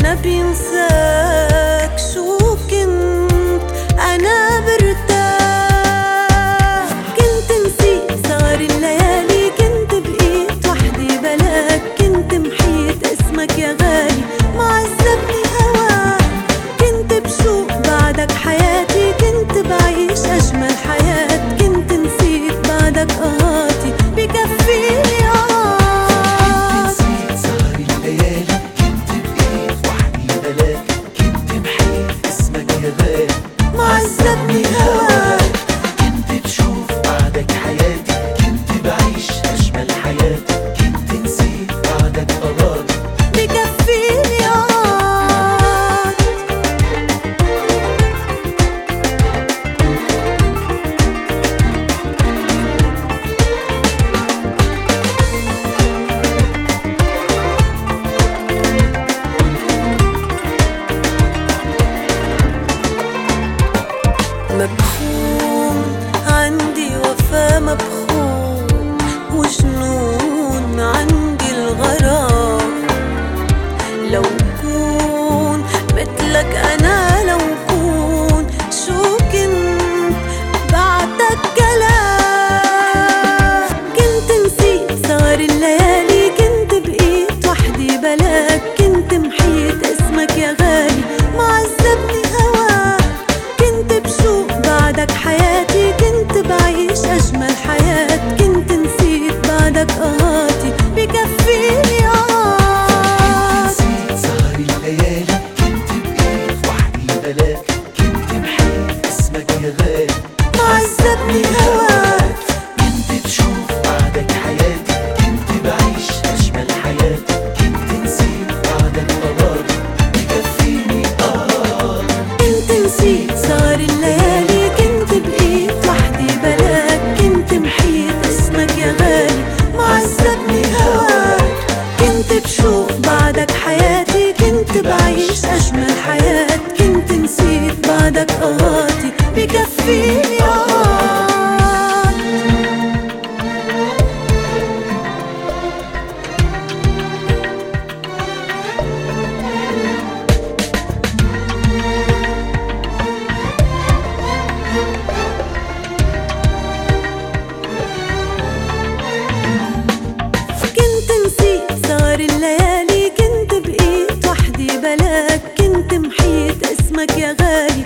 أنا بنساك شو كنت؟ أنا برتاح. كنت نسيت صار الليالي كنت بقيت وحدي بلاك. كنت محيط اسمك يا غالي معذبني هواك. كنت بشوف بعدك حياتي. مجنون عندي الغرام. لو yeah. بكفيني اقعد كنت نسيت صار الليالي كنت بقيت وحدي بلاك كنت محيط اسمك يا غالي.